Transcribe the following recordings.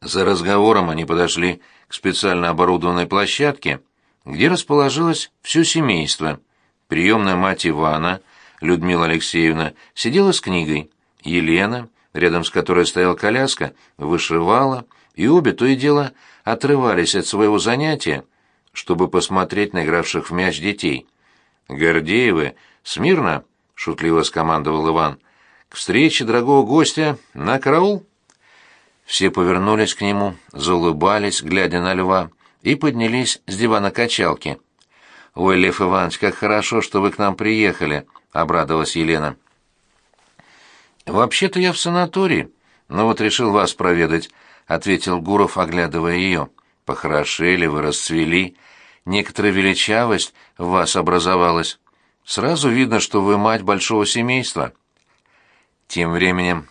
За разговором они подошли к специально оборудованной площадке, где расположилось все семейство. Приемная мать Ивана, Людмила Алексеевна, сидела с книгой. Елена, рядом с которой стояла коляска, вышивала, и обе то и дело отрывались от своего занятия, чтобы посмотреть на игравших в мяч детей. «Гордеевы, смирно!» — шутливо скомандовал Иван. «К встрече дорогого гостя на караул!» Все повернулись к нему, заулыбались, глядя на льва, и поднялись с дивана качалки. «Ой, Лев Иванович, как хорошо, что вы к нам приехали!» — обрадовалась Елена. «Вообще-то я в санатории, но вот решил вас проведать», — ответил Гуров, оглядывая ее. «Похорошели вы, расцвели. Некоторая величавость в вас образовалась. Сразу видно, что вы мать большого семейства». Тем временем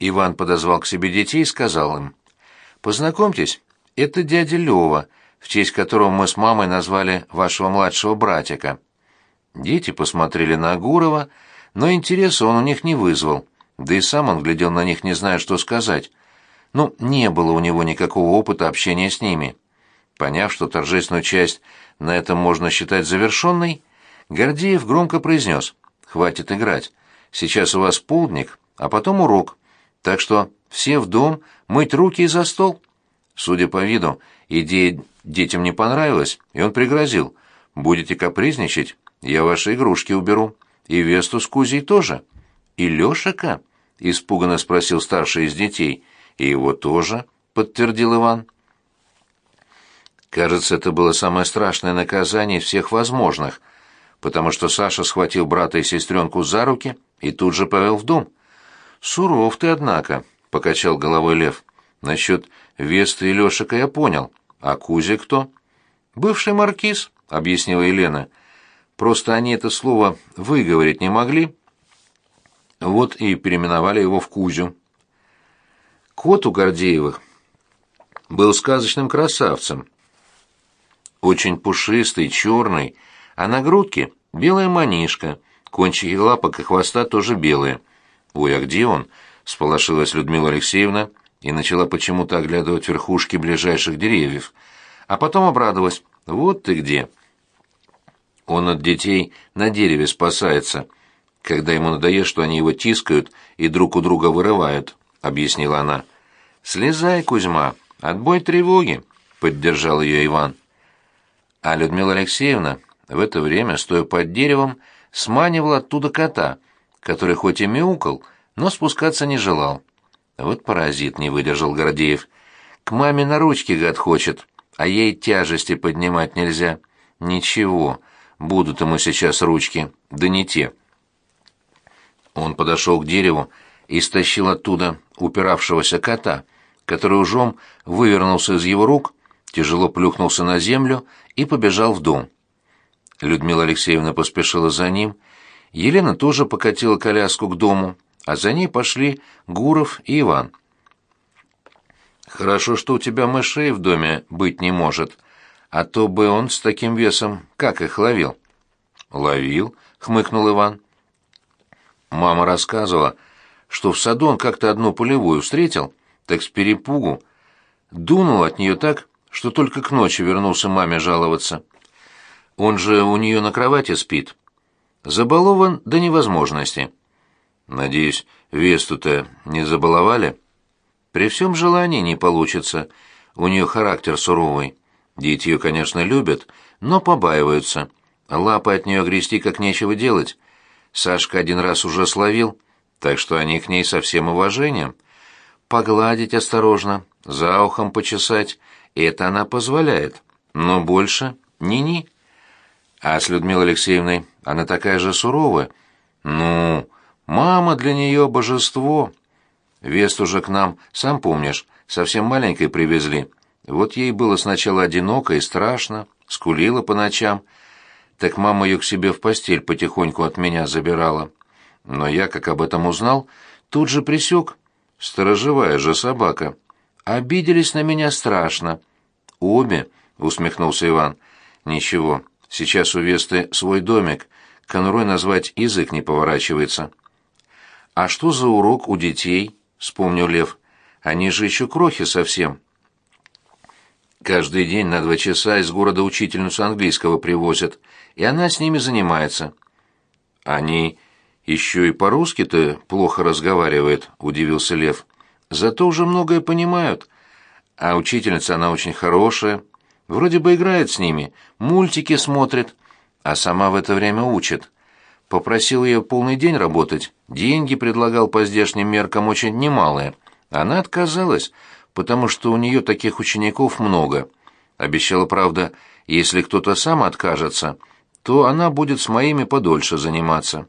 Иван подозвал к себе детей и сказал им, «Познакомьтесь, это дядя Лёва, в честь которого мы с мамой назвали вашего младшего братика». Дети посмотрели на Гурова, но интереса он у них не вызвал, да и сам он глядел на них, не зная, что сказать. Ну, не было у него никакого опыта общения с ними. Поняв, что торжественную часть на этом можно считать завершенной, Гордеев громко произнес «Хватит играть. Сейчас у вас полдник, а потом урок. Так что все в дом, мыть руки и за стол. Судя по виду, идея детям не понравилась, и он пригрозил. Будете капризничать, я ваши игрушки уберу. И Весту с Кузей тоже. И Лешика? Испуганно спросил старший из детей. И его тоже, подтвердил Иван. Кажется, это было самое страшное наказание всех возможных, потому что Саша схватил брата и сестренку за руки и тут же повел в дом. «Суров ты, однако», — покачал головой Лев. «Насчет Весты и Лешика я понял. А Кузя кто?» «Бывший маркиз», — объяснила Елена. «Просто они это слово выговорить не могли. Вот и переименовали его в Кузю». Кот у Гордеевых был сказочным красавцем. Очень пушистый, черный, а на грудке белая манишка, кончики лапок и хвоста тоже белые. «Ой, а где он?» — сполошилась Людмила Алексеевна и начала почему-то оглядывать верхушки ближайших деревьев. А потом обрадовалась. «Вот ты где!» Он от детей на дереве спасается, когда ему надоест, что они его тискают и друг у друга вырывают, — объяснила она. «Слезай, Кузьма, отбой тревоги», — поддержал ее Иван. А Людмила Алексеевна в это время, стоя под деревом, сманивала оттуда кота — который хоть и мяукал, но спускаться не желал. Вот паразит не выдержал Гордеев. К маме на ручки гад хочет, а ей тяжести поднимать нельзя. Ничего, будут ему сейчас ручки, да не те. Он подошел к дереву и стащил оттуда упиравшегося кота, который ужом вывернулся из его рук, тяжело плюхнулся на землю и побежал в дом. Людмила Алексеевна поспешила за ним Елена тоже покатила коляску к дому, а за ней пошли Гуров и Иван. «Хорошо, что у тебя мышей в доме быть не может, а то бы он с таким весом как их ловил?» «Ловил», — хмыкнул Иван. Мама рассказывала, что в саду он как-то одну полевую встретил, так с перепугу. Дунул от нее так, что только к ночи вернулся маме жаловаться. Он же у нее на кровати спит, Забалован до невозможности. Надеюсь, Весту-то не забаловали? При всем желании не получится. У нее характер суровый. Дети ее, конечно, любят, но побаиваются. Лапы от нее грести как нечего делать. Сашка один раз уже словил, так что они к ней со всем уважением. Погладить осторожно, за ухом почесать — это она позволяет. Но больше ни-ни. А с Людмилой Алексеевной она такая же суровая. Ну, мама для нее божество. Вест уже к нам, сам помнишь, совсем маленькой привезли. Вот ей было сначала одиноко и страшно, скулила по ночам. Так мама ее к себе в постель потихоньку от меня забирала. Но я, как об этом узнал, тут же присек. Сторожевая же собака. Обиделись на меня страшно. Обе, усмехнулся Иван. Ничего, Сейчас у Весты свой домик, конурой назвать язык не поворачивается. «А что за урок у детей?» — вспомнил Лев. «Они же еще крохи совсем. Каждый день на два часа из города учительницу английского привозят, и она с ними занимается. Они еще и по-русски-то плохо разговаривают, удивился Лев. Зато уже многое понимают. А учительница она очень хорошая, вроде бы играет с ними, мультики смотрит, а сама в это время учит. Попросил ее полный день работать, деньги предлагал по здешним меркам очень немалые. Она отказалась, потому что у нее таких учеников много. Обещала, правда, если кто-то сам откажется, то она будет с моими подольше заниматься.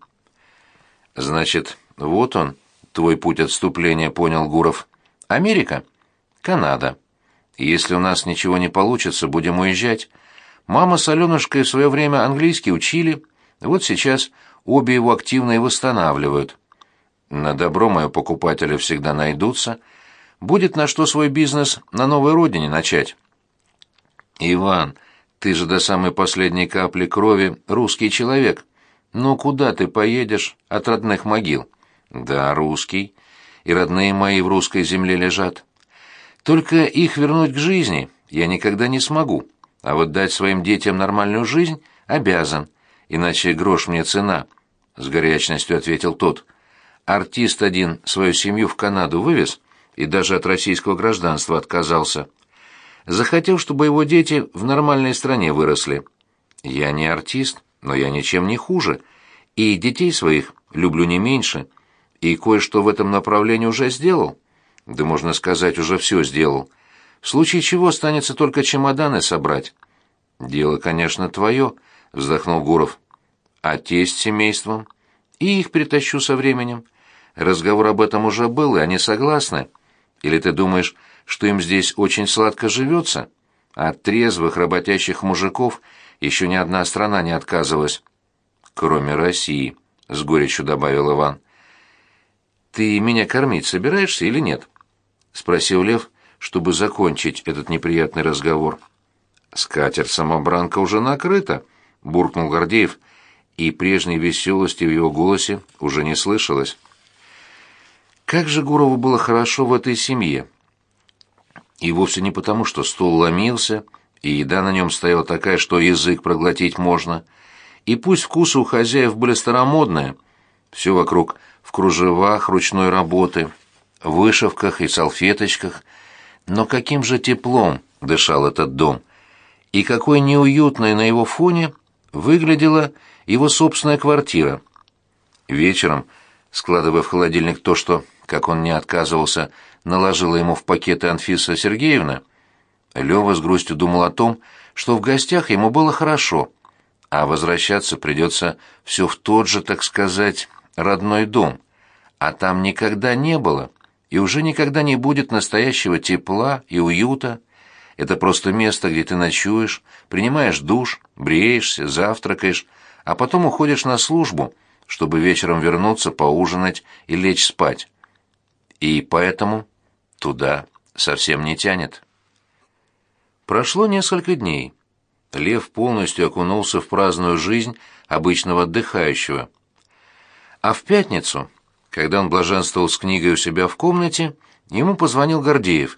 Значит, вот он, твой путь отступления, понял Гуров. Америка? Канада. Если у нас ничего не получится, будем уезжать. Мама с Аленушкой в свое время английский учили, вот сейчас обе его активно и восстанавливают. На добро мое покупатели всегда найдутся. Будет на что свой бизнес на новой родине начать. Иван, ты же до самой последней капли крови русский человек. Но куда ты поедешь от родных могил? Да, русский. И родные мои в русской земле лежат. Только их вернуть к жизни я никогда не смогу. А вот дать своим детям нормальную жизнь обязан. Иначе грош мне цена, — с горячностью ответил тот. Артист один свою семью в Канаду вывез и даже от российского гражданства отказался. Захотел, чтобы его дети в нормальной стране выросли. Я не артист, но я ничем не хуже, и детей своих люблю не меньше, и кое-что в этом направлении уже сделал. Да можно сказать, уже все сделал. В случае чего останется только чемоданы собрать. Дело, конечно, твое, —— вздохнул Гуров. «А тесть семейством?» «И их притащу со временем. Разговор об этом уже был, и они согласны. Или ты думаешь, что им здесь очень сладко живется? От трезвых, работящих мужиков еще ни одна страна не отказывалась». «Кроме России», — с горечью добавил Иван. «Ты меня кормить собираешься или нет?» — спросил Лев, чтобы закончить этот неприятный разговор. «Скатерть-самобранка уже накрыта», — буркнул Гордеев, и прежней веселости в его голосе уже не слышалось. Как же Гурову было хорошо в этой семье. И вовсе не потому, что стол ломился, и еда на нем стояла такая, что язык проглотить можно. И пусть вкусы у хозяев были старомодные, все вокруг в кружевах ручной работы, вышивках и салфеточках, но каким же теплом дышал этот дом, и какой неуютной на его фоне выглядела его собственная квартира. Вечером, складывая в холодильник то, что, как он не отказывался, наложила ему в пакеты Анфиса Сергеевна, Лёва с грустью думал о том, что в гостях ему было хорошо, а возвращаться придется все в тот же, так сказать, родной дом, а там никогда не было и уже никогда не будет настоящего тепла и уюта. Это просто место, где ты ночуешь, принимаешь душ, бреешься, завтракаешь, а потом уходишь на службу, чтобы вечером вернуться, поужинать и лечь спать. И поэтому туда совсем не тянет. Прошло несколько дней. Лев полностью окунулся в праздную жизнь обычного отдыхающего. А в пятницу, когда он блаженствовал с книгой у себя в комнате, ему позвонил Гордеев.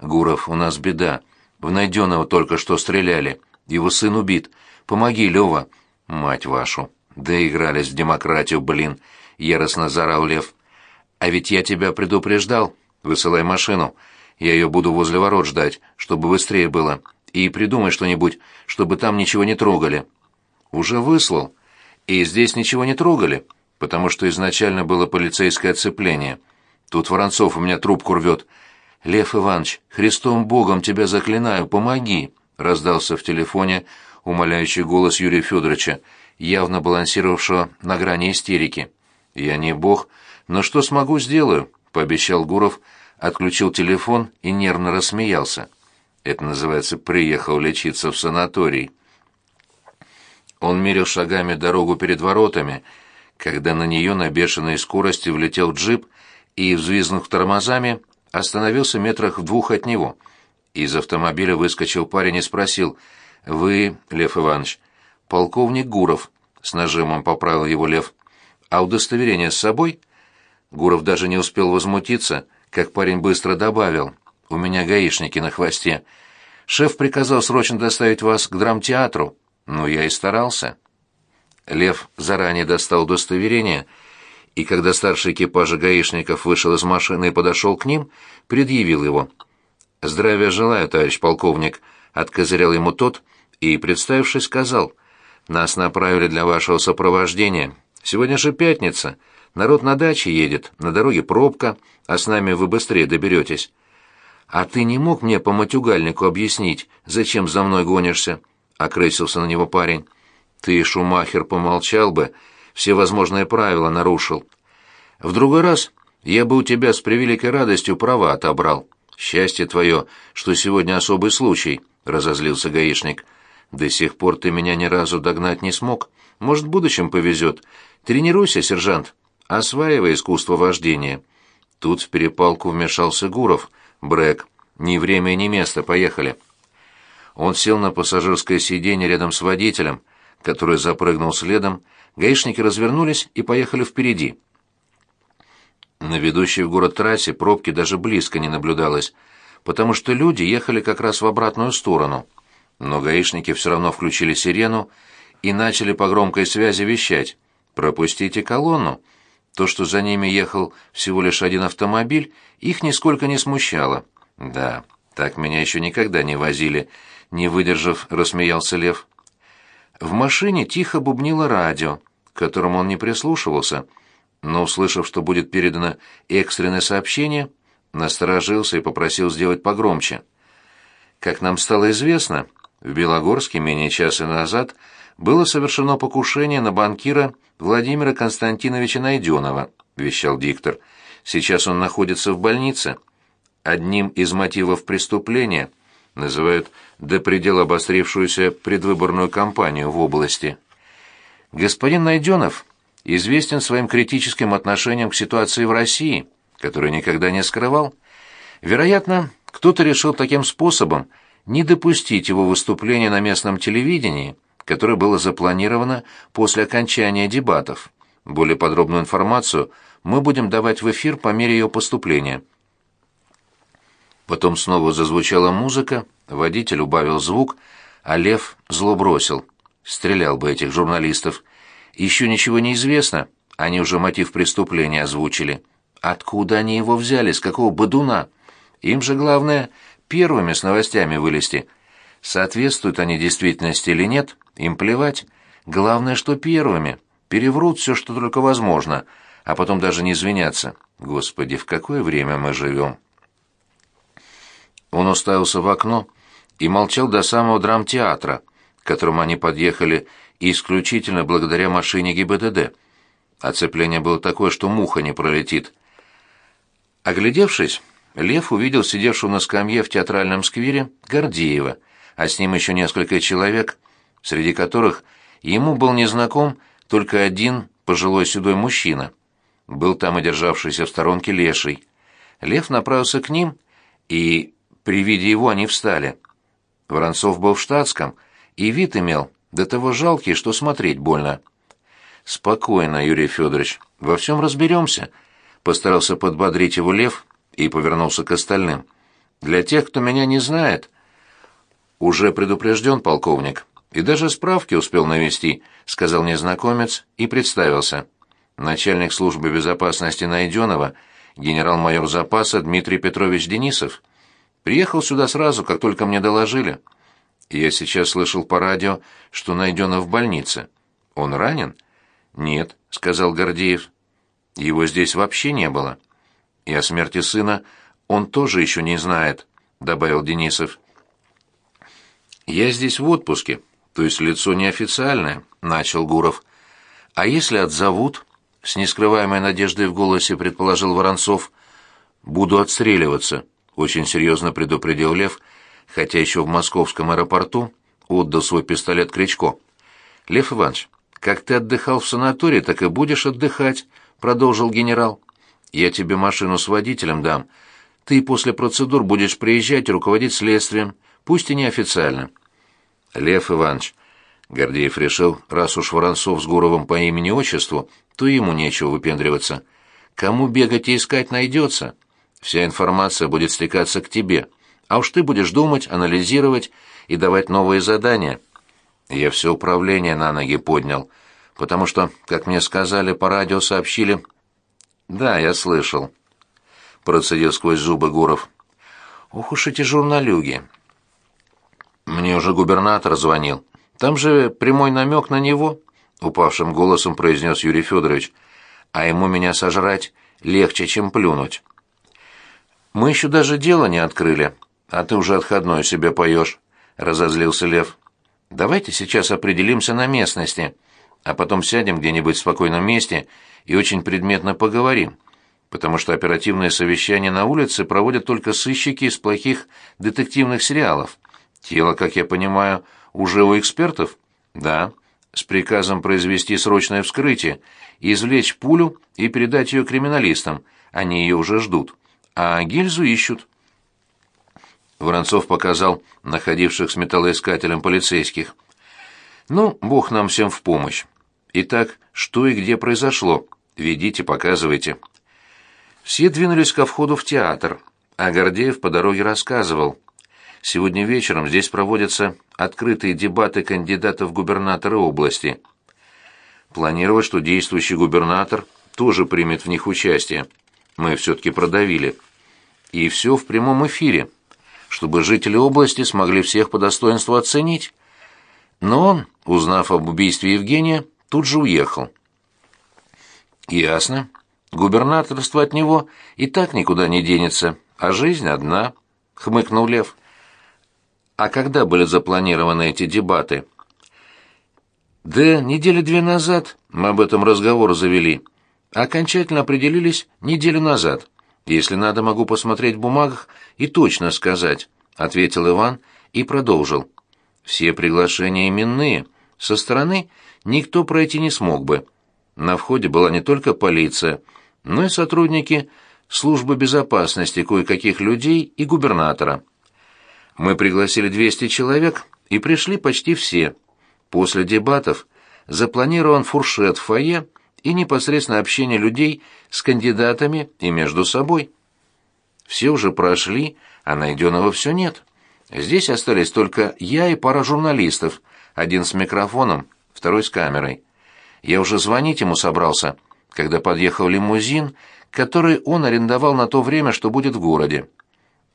«Гуров, у нас беда. В найденного только что стреляли. Его сын убит. Помоги, Лёва. Мать вашу. Доигрались в демократию, блин. Яростно заорал Лев. А ведь я тебя предупреждал. Высылай машину. Я ее буду возле ворот ждать, чтобы быстрее было. И придумай что-нибудь, чтобы там ничего не трогали. Уже выслал. И здесь ничего не трогали, потому что изначально было полицейское оцепление. Тут Воронцов у меня трубку рвет. «Лев Иванович, Христом Богом тебя заклинаю, помоги!» — раздался в телефоне умоляющий голос Юрия Федоровича, явно балансировавшего на грани истерики. «Я не бог, но что смогу, сделаю», — пообещал Гуров, отключил телефон и нервно рассмеялся. Это называется «приехал лечиться в санаторий». Он мерил шагами дорогу перед воротами, когда на нее на бешеной скорости влетел джип и, взвизнув тормозами, остановился метрах в двух от него. Из автомобиля выскочил парень и спросил, «Вы, Лев Иванович?» «Полковник Гуров», — с нажимом поправил его Лев. «А удостоверение с собой?» Гуров даже не успел возмутиться, как парень быстро добавил, «У меня гаишники на хвосте. Шеф приказал срочно доставить вас к драмтеатру. Ну, я и старался». Лев заранее достал удостоверение, и когда старший экипажа гаишников вышел из машины и подошел к ним, предъявил его. «Здравия желаю, товарищ полковник», — откозырял ему тот и, представившись, сказал, «Нас направили для вашего сопровождения. Сегодня же пятница. Народ на даче едет, на дороге пробка, а с нами вы быстрее доберетесь». «А ты не мог мне по матюгальнику объяснить, зачем за мной гонишься?» — окрысился на него парень. «Ты, Шумахер, помолчал бы, все возможные правила нарушил. В другой раз я бы у тебя с превеликой радостью права отобрал. Счастье твое, что сегодня особый случай», — разозлился гаишник. «До сих пор ты меня ни разу догнать не смог. Может, в будущем повезет. Тренируйся, сержант. Осваивай искусство вождения». Тут в перепалку вмешался Гуров. «Брэк, ни время, ни место, поехали». Он сел на пассажирское сиденье рядом с водителем, который запрыгнул следом, гаишники развернулись и поехали впереди. На ведущей в город трассе пробки даже близко не наблюдалось, потому что люди ехали как раз в обратную сторону. Но гаишники все равно включили сирену и начали по громкой связи вещать «Пропустите колонну». То, что за ними ехал всего лишь один автомобиль, их нисколько не смущало. Да, так меня еще никогда не возили, не выдержав, рассмеялся Лев. В машине тихо бубнило радио, к которому он не прислушивался, но, услышав, что будет передано экстренное сообщение, насторожился и попросил сделать погромче. Как нам стало известно, в Белогорске менее часа назад было совершено покушение на банкира Владимира Константиновича Найденова, вещал диктор. Сейчас он находится в больнице. Одним из мотивов преступления называют до предела обострившуюся предвыборную кампанию в области. Господин Найденов известен своим критическим отношением к ситуации в России, которую никогда не скрывал. Вероятно, кто-то решил таким способом не допустить его выступления на местном телевидении, которое было запланировано после окончания дебатов. Более подробную информацию мы будем давать в эфир по мере ее поступления. Потом снова зазвучала музыка, водитель убавил звук, а Лев зло бросил. Стрелял бы этих журналистов. Еще ничего не известно, они уже мотив преступления озвучили. Откуда они его взяли, с какого бодуна? Им же главное первыми с новостями вылезти. Соответствуют они действительности или нет, им плевать. Главное, что первыми. Переврут все, что только возможно, а потом даже не извиняться. Господи, в какое время мы живем? Он уставился в окно и молчал до самого драмтеатра, к которому они подъехали исключительно благодаря машине ГИБДД. Оцепление было такое, что муха не пролетит. Оглядевшись, Лев увидел сидевшего на скамье в театральном сквере Гордеева, а с ним еще несколько человек, среди которых ему был незнаком только один пожилой седой мужчина. Был там и державшийся в сторонке леший. Лев направился к ним и при виде его они встали. Воронцов был в штатском, и вид имел до того жалкий, что смотреть больно. «Спокойно, Юрий Федорович, во всем разберемся», — постарался подбодрить его Лев и повернулся к остальным. «Для тех, кто меня не знает...» «Уже предупрежден полковник, и даже справки успел навести», — сказал незнакомец и представился. Начальник службы безопасности Найденова, генерал-майор запаса Дмитрий Петрович Денисов. Приехал сюда сразу, как только мне доложили. Я сейчас слышал по радио, что найдено в больнице. Он ранен? Нет, сказал Гордеев. Его здесь вообще не было. И о смерти сына он тоже еще не знает, добавил Денисов. Я здесь в отпуске, то есть лицо неофициальное, начал Гуров. А если отзовут? С нескрываемой надеждой в голосе предположил Воронцов. Буду отстреливаться очень серьезно предупредил Лев, хотя еще в московском аэропорту отдал свой пистолет Кричко. Лев Иванович, как ты отдыхал в санатории, так и будешь отдыхать, продолжил генерал. Я тебе машину с водителем дам. Ты после процедур будешь приезжать и руководить следствием, пусть и неофициально. Лев Иванович, Гордеев решил, раз уж Воронцов с Гуровым по имени-отчеству, то ему нечего выпендриваться. Кому бегать и искать найдется? Вся информация будет стекаться к тебе, а уж ты будешь думать, анализировать и давать новые задания. Я все управление на ноги поднял, потому что, как мне сказали, по радио сообщили... Да, я слышал. Процедил сквозь зубы Гуров. Ох уж эти журналюги. Мне уже губернатор звонил. Там же прямой намек на него, упавшим голосом произнес Юрий Федорович. А ему меня сожрать легче, чем плюнуть. Мы еще даже дело не открыли, а ты уже отходной себе поешь, разозлился Лев. Давайте сейчас определимся на местности, а потом сядем где-нибудь в спокойном месте и очень предметно поговорим, потому что оперативное совещание на улице проводят только сыщики из плохих детективных сериалов. Тело, как я понимаю, уже у экспертов? Да. С приказом произвести срочное вскрытие, извлечь пулю и передать ее криминалистам. Они ее уже ждут. А гильзу ищут. Воронцов показал находивших с металлоискателем полицейских. «Ну, Бог нам всем в помощь. Итак, что и где произошло? Ведите, показывайте». Все двинулись ко входу в театр, а Гордеев по дороге рассказывал. Сегодня вечером здесь проводятся открытые дебаты кандидатов в губернаторы области. Планировал, что действующий губернатор тоже примет в них участие. Мы все-таки продавили. И все в прямом эфире чтобы жители области смогли всех по достоинству оценить. Но он, узнав об убийстве Евгения, тут же уехал. Ясно. Губернаторство от него и так никуда не денется, а жизнь одна, хмыкнул Лев. А когда были запланированы эти дебаты? Да недели две назад мы об этом разговор завели. Окончательно определились неделю назад. Если надо, могу посмотреть в бумагах и точно сказать, ответил Иван и продолжил. Все приглашения именные. Со стороны никто пройти не смог бы. На входе была не только полиция, но и сотрудники службы безопасности кое-каких людей и губернатора. Мы пригласили 200 человек, и пришли почти все. После дебатов запланирован фуршет в фойе и непосредственное общение людей с кандидатами и между собой. Все уже прошли, а Найденова все нет. Здесь остались только я и пара журналистов, один с микрофоном, второй с камерой. Я уже звонить ему собрался, когда подъехал лимузин, который он арендовал на то время, что будет в городе.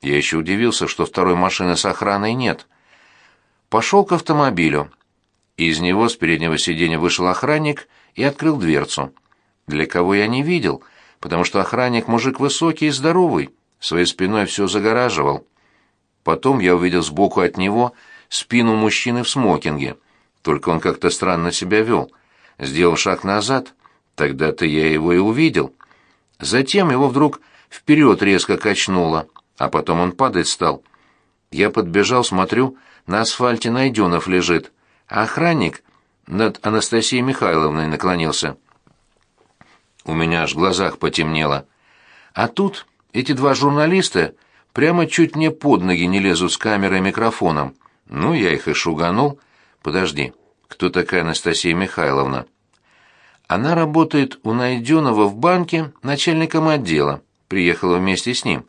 Я еще удивился, что второй машины с охраной нет. Пошел к автомобилю. Из него с переднего сиденья вышел охранник и открыл дверцу. Для кого я не видел, потому что охранник мужик высокий и здоровый, своей спиной все загораживал. Потом я увидел сбоку от него спину мужчины в смокинге, только он как-то странно себя вел. Сделал шаг назад, тогда-то я его и увидел. Затем его вдруг вперед резко качнуло, а потом он падать стал. Я подбежал, смотрю, на асфальте Найденов лежит, а охранник над Анастасией Михайловной наклонился. У меня аж в глазах потемнело. А тут эти два журналиста прямо чуть мне под ноги не лезут с камерой и микрофоном. Ну, я их и шуганул. Подожди, кто такая Анастасия Михайловна? Она работает у Найденова в банке начальником отдела. Приехала вместе с ним.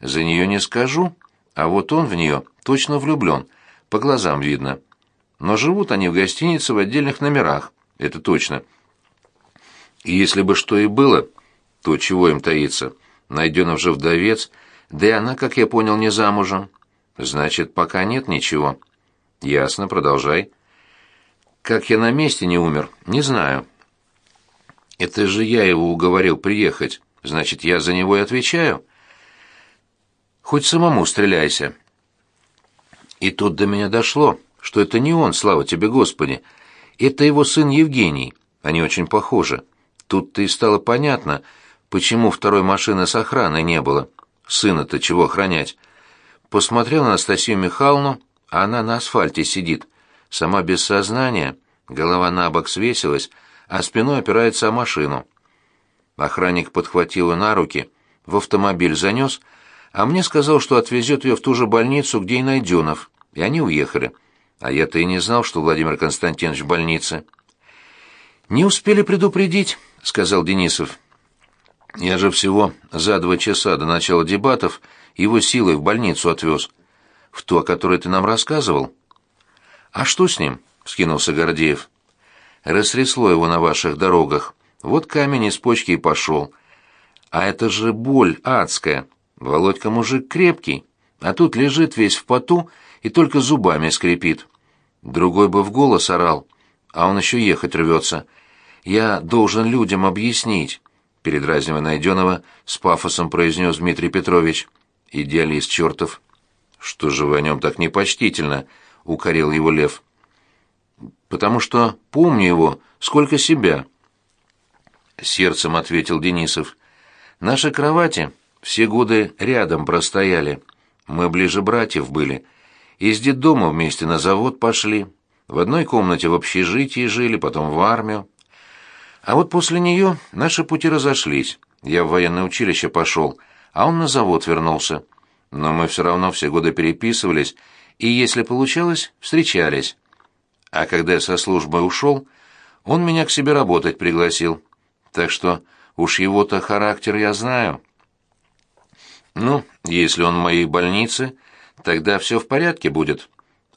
За нее не скажу, а вот он в нее точно влюблен. По глазам видно. Но живут они в гостинице в отдельных номерах. Это точно. И если бы что и было, то чего им таиться? Найденов же вдовец, да и она, как я понял, не замужем. Значит, пока нет ничего. Ясно, продолжай. Как я на месте не умер, не знаю. Это же я его уговорил приехать. Значит, я за него и отвечаю. Хоть самому стреляйся. И тут до меня дошло, что это не он, слава тебе, Господи. Это его сын Евгений. Они очень похожи. Тут-то и стало понятно, почему второй машины с охраной не было. Сына-то чего охранять? Посмотрел на Анастасию Михайловну, а она на асфальте сидит. Сама без сознания, голова на бок свесилась, а спиной опирается о машину. Охранник подхватил ее на руки, в автомобиль занес, а мне сказал, что отвезет ее в ту же больницу, где и Найденов, и они уехали. А я-то и не знал, что Владимир Константинович в больнице. «Не успели предупредить», — сказал Денисов. Я же всего за два часа до начала дебатов его силой в больницу отвез. В ту, о которой ты нам рассказывал?» «А что с ним?» — скинулся Гордеев. «Растрясло его на ваших дорогах. Вот камень из почки и пошел. А это же боль адская. Володька мужик крепкий, а тут лежит весь в поту и только зубами скрипит. Другой бы в голос орал, а он еще ехать рвется. Я должен людям объяснить, передразнивая Найденова, с пафосом произнес Дмитрий Петрович. Идеалист чертов. Что же вы о нем так непочтительно? укорил его Лев. Потому что помню его, сколько себя. Сердцем ответил Денисов. Наши кровати все годы рядом простояли. Мы ближе братьев были. Из детдома вместе на завод пошли. В одной комнате в общежитии жили, потом в армию. А вот после нее наши пути разошлись. Я в военное училище пошел, а он на завод вернулся. Но мы все равно все годы переписывались, и, если получалось, встречались. А когда я со службы ушел, он меня к себе работать пригласил. Так что уж его-то характер я знаю. Ну, если он в моей больнице, тогда все в порядке будет,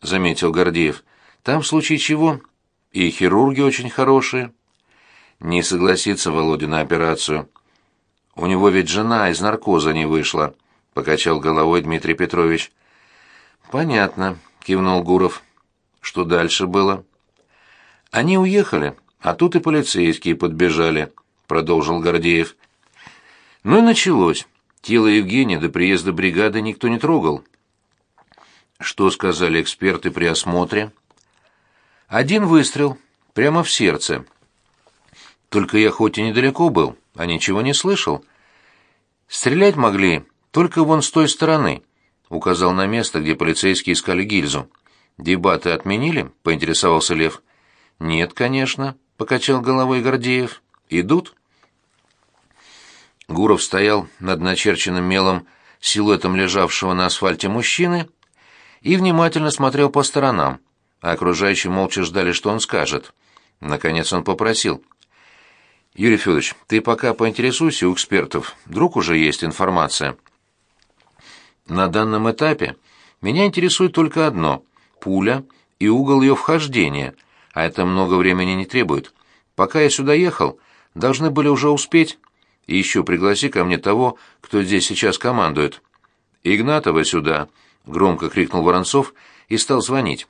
заметил Гордеев. Там в случае чего и хирурги очень хорошие. Не согласится Володя на операцию. У него ведь жена из наркоза не вышла, покачал головой Дмитрий Петрович. Понятно, кивнул Гуров. Что дальше было? Они уехали, а тут и полицейские подбежали, продолжил Гордеев. Ну и началось. Тело Евгения до приезда бригады никто не трогал. Что сказали эксперты при осмотре? Один выстрел, прямо в сердце. Только я хоть и недалеко был, а ничего не слышал. Стрелять могли только вон с той стороны, указал на место, где полицейские искали гильзу. Дебаты отменили? поинтересовался Лев. Нет, конечно, покачал головой Гордеев. Идут? Гуров стоял над начерченным мелом силуэтом лежавшего на асфальте мужчины и внимательно смотрел по сторонам, а окружающие молча ждали, что он скажет. Наконец он попросил. «Юрий Федорович, ты пока поинтересуйся у экспертов, вдруг уже есть информация». «На данном этапе меня интересует только одно — пуля и угол ее вхождения, а это много времени не требует. Пока я сюда ехал, должны были уже успеть...» И еще пригласи ко мне того, кто здесь сейчас командует. Игнатова сюда, громко крикнул Воронцов и стал звонить.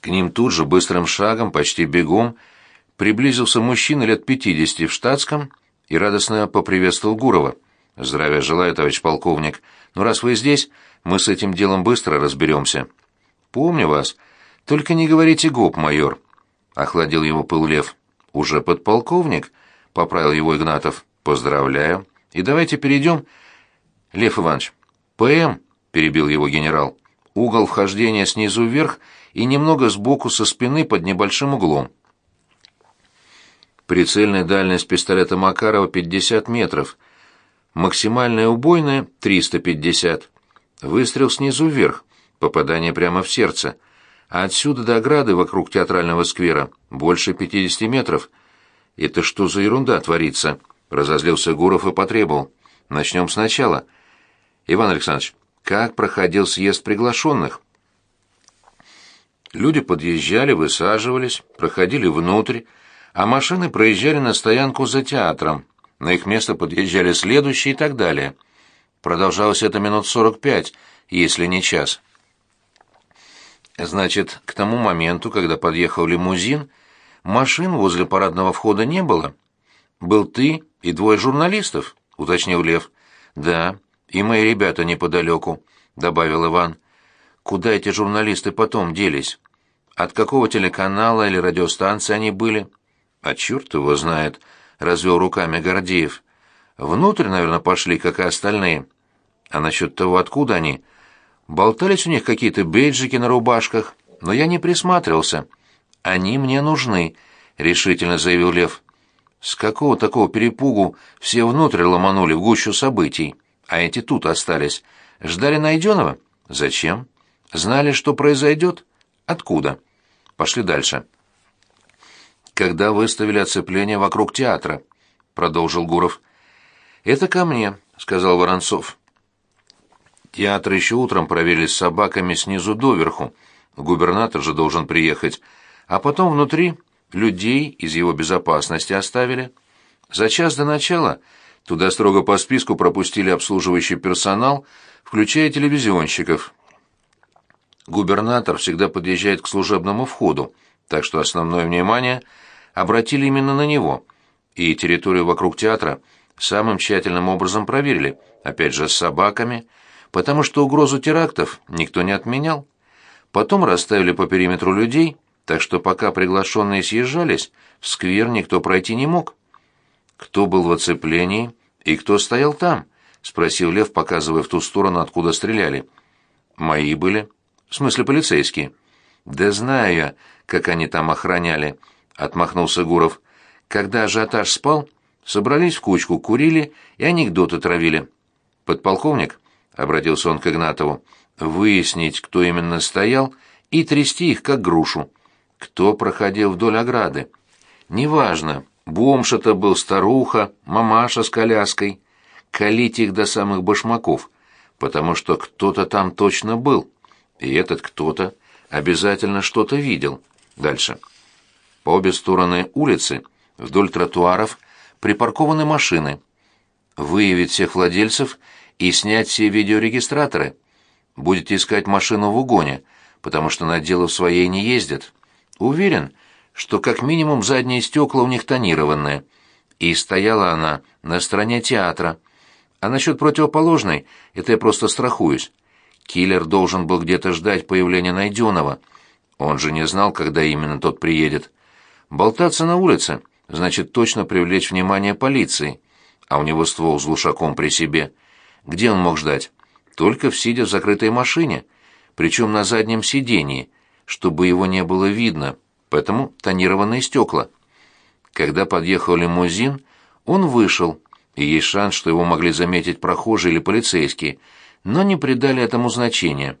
К ним тут же быстрым шагом, почти бегом, приблизился мужчина лет пятидесяти в штатском и радостно поприветствовал Гурова. «Здравия желаю, товарищ полковник. Но раз вы здесь, мы с этим делом быстро разберемся». «Помню вас. Только не говорите гоп, майор», — охладил его пыл Лев. «Уже подполковник?» поправил его Игнатов. Поздравляю. И давайте перейдем... Лев Иванович, ПМ, перебил его генерал. Угол вхождения снизу вверх и немного сбоку со спины под небольшим углом. Прицельная дальность пистолета Макарова 50 метров. Максимальная убойная 350. Выстрел снизу вверх. Попадание прямо в сердце. А отсюда до ограды вокруг театрального сквера больше 50 метров – «Это что за ерунда творится?» — разозлился Гуров и потребовал. «Начнем сначала. Иван Александрович, как проходил съезд приглашенных?» Люди подъезжали, высаживались, проходили внутрь, а машины проезжали на стоянку за театром. На их место подъезжали следующие и так далее. Продолжалось это минут сорок пять, если не час. Значит, к тому моменту, когда подъехал лимузин, Машин возле парадного входа не было. Был ты и двое журналистов, уточнил Лев. Да, и мои ребята неподалеку, добавил Иван. Куда эти журналисты потом делись? От какого телеканала или радиостанции они были? А черт его знает, развел руками Гордеев. Внутрь, наверное, пошли, как и остальные. А насчет того, откуда они? Болтались у них какие-то бейджики на рубашках, но я не присматривался. Они мне нужны, решительно заявил Лев. С какого такого перепугу все внутрь ломанули в гущу событий, а эти тут остались? Ждали найденного? Зачем? Знали, что произойдет? Откуда? Пошли дальше. Когда выставили оцепление вокруг театра, продолжил Гуров. Это ко мне, сказал Воронцов. Театр еще утром проверили с собаками снизу доверху. Губернатор же должен приехать. А потом внутри людей из его безопасности оставили. За час до начала туда строго по списку пропустили обслуживающий персонал, включая телевизионщиков. Губернатор всегда подъезжает к служебному входу, так что основное внимание обратили именно на него. И территорию вокруг театра самым тщательным образом проверили, опять же с собаками, потому что угрозу терактов никто не отменял. Потом расставили по периметру людей, так что пока приглашенные съезжались, в сквер никто пройти не мог. «Кто был в оцеплении и кто стоял там?» — спросил Лев, показывая в ту сторону, откуда стреляли. «Мои были. В смысле полицейские». «Да знаю я, как они там охраняли», — отмахнулся Гуров. «Когда ажиотаж спал, собрались в кучку, курили и анекдоты травили. Подполковник, — обратился он к Игнатову, — выяснить, кто именно стоял, и трясти их, как грушу. Кто проходил вдоль ограды? Неважно, бомж это был, старуха, мамаша с коляской. Колить их до самых башмаков, потому что кто-то там точно был, и этот кто-то обязательно что-то видел. Дальше. По обе стороны улицы, вдоль тротуаров, припаркованы машины. Выявить всех владельцев и снять все видеорегистраторы. Будете искать машину в угоне, потому что на дело своей не ездят. Уверен, что как минимум задние стекла у них тонированные. И стояла она на стороне театра. А насчет противоположной, это я просто страхуюсь. Киллер должен был где-то ждать появления найденного. Он же не знал, когда именно тот приедет. Болтаться на улице значит точно привлечь внимание полиции, а у него ствол с глушаком при себе. Где он мог ждать? Только в сидя в закрытой машине, причем на заднем сидении, чтобы его не было видно, поэтому тонированные стекла. Когда подъехал лимузин, он вышел, и есть шанс, что его могли заметить прохожие или полицейские, но не придали этому значения.